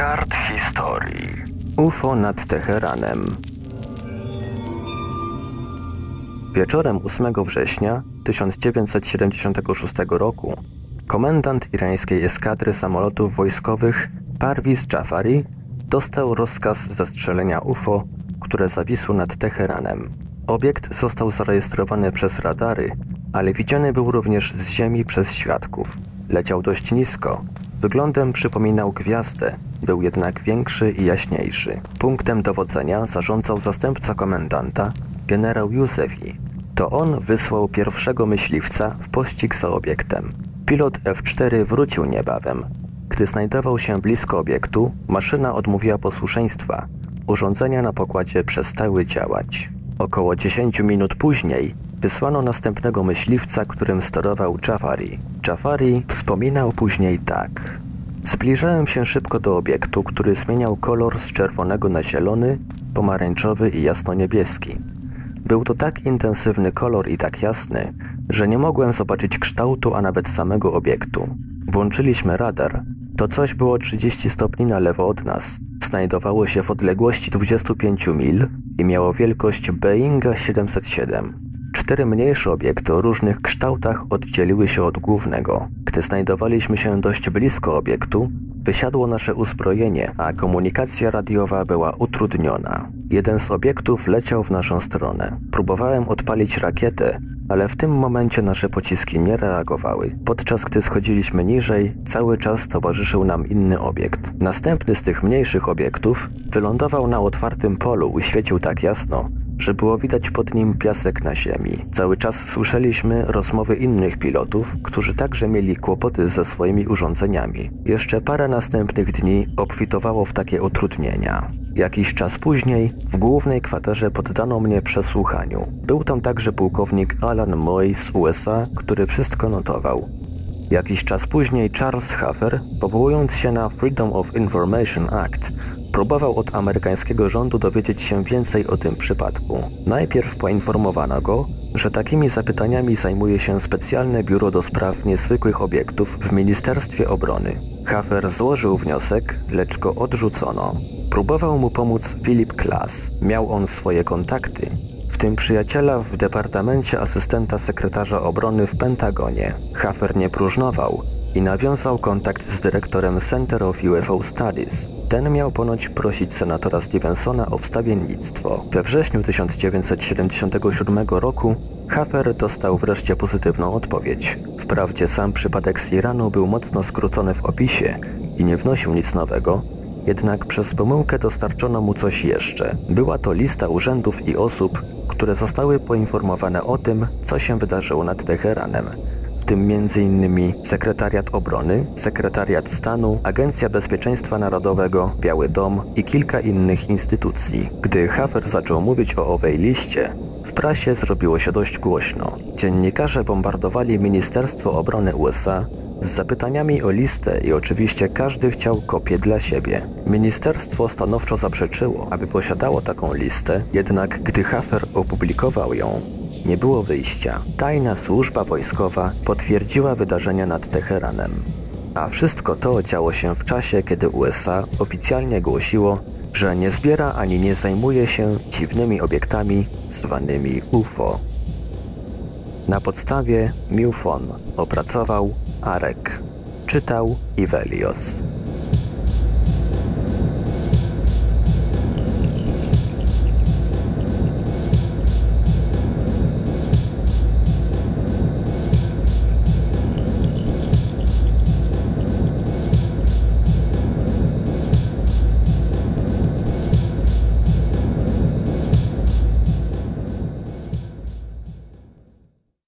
kart historii. UFO nad Teheranem. Wieczorem 8 września 1976 roku komendant irańskiej eskadry samolotów wojskowych Parviz Jafari dostał rozkaz zastrzelenia UFO, które zawisło nad Teheranem. Obiekt został zarejestrowany przez radary, ale widziany był również z ziemi przez świadków. Leciał dość nisko, wyglądem przypominał gwiazdę, był jednak większy i jaśniejszy. Punktem dowodzenia zarządzał zastępca komendanta, generał Józefi. To on wysłał pierwszego myśliwca w pościg za obiektem. Pilot F-4 wrócił niebawem. Gdy znajdował się blisko obiektu, maszyna odmówiła posłuszeństwa. Urządzenia na pokładzie przestały działać. Około 10 minut później wysłano następnego myśliwca, którym sterował Jafari. Jafari wspominał później tak. Zbliżałem się szybko do obiektu, który zmieniał kolor z czerwonego na zielony, pomarańczowy i jasno-niebieski. Był to tak intensywny kolor i tak jasny, że nie mogłem zobaczyć kształtu, a nawet samego obiektu. Włączyliśmy radar. To coś było 30 stopni na lewo od nas. Znajdowało się w odległości 25 mil i miało wielkość Boeinga 707. Cztery mniejsze obiekty o różnych kształtach oddzieliły się od głównego. Gdy znajdowaliśmy się dość blisko obiektu, wysiadło nasze uzbrojenie, a komunikacja radiowa była utrudniona. Jeden z obiektów leciał w naszą stronę. Próbowałem odpalić rakietę, ale w tym momencie nasze pociski nie reagowały. Podczas gdy schodziliśmy niżej, cały czas towarzyszył nam inny obiekt. Następny z tych mniejszych obiektów wylądował na otwartym polu i świecił tak jasno, że było widać pod nim piasek na ziemi. Cały czas słyszeliśmy rozmowy innych pilotów, którzy także mieli kłopoty ze swoimi urządzeniami. Jeszcze parę następnych dni obfitowało w takie utrudnienia. Jakiś czas później w głównej kwaterze poddano mnie przesłuchaniu. Był tam także pułkownik Alan Moy z USA, który wszystko notował. Jakiś czas później Charles Hafer, powołując się na Freedom of Information Act, próbował od amerykańskiego rządu dowiedzieć się więcej o tym przypadku. Najpierw poinformowano go, że takimi zapytaniami zajmuje się specjalne biuro do spraw niezwykłych obiektów w Ministerstwie Obrony. Hafer złożył wniosek, lecz go odrzucono. Próbował mu pomóc Philip Klass. Miał on swoje kontakty, w tym przyjaciela w Departamencie Asystenta Sekretarza Obrony w Pentagonie. Hafer nie próżnował i nawiązał kontakt z dyrektorem Center of UFO Studies. Ten miał ponoć prosić senatora Stevensona o wstawiennictwo. We wrześniu 1977 roku Hafer dostał wreszcie pozytywną odpowiedź. Wprawdzie sam przypadek z Iranu był mocno skrócony w opisie i nie wnosił nic nowego, jednak przez pomyłkę dostarczono mu coś jeszcze. Była to lista urzędów i osób, które zostały poinformowane o tym, co się wydarzyło nad Teheranem w tym m.in. Sekretariat Obrony, Sekretariat Stanu, Agencja Bezpieczeństwa Narodowego, Biały Dom i kilka innych instytucji. Gdy Hafer zaczął mówić o owej liście, w prasie zrobiło się dość głośno. Dziennikarze bombardowali Ministerstwo Obrony USA z zapytaniami o listę i oczywiście każdy chciał kopię dla siebie. Ministerstwo stanowczo zaprzeczyło, aby posiadało taką listę, jednak gdy Hafer opublikował ją, nie było wyjścia. Tajna służba wojskowa potwierdziła wydarzenia nad Teheranem. A wszystko to działo się w czasie, kiedy USA oficjalnie głosiło, że nie zbiera ani nie zajmuje się dziwnymi obiektami zwanymi UFO. Na podstawie MUFON opracował Arek. Czytał Ivelios.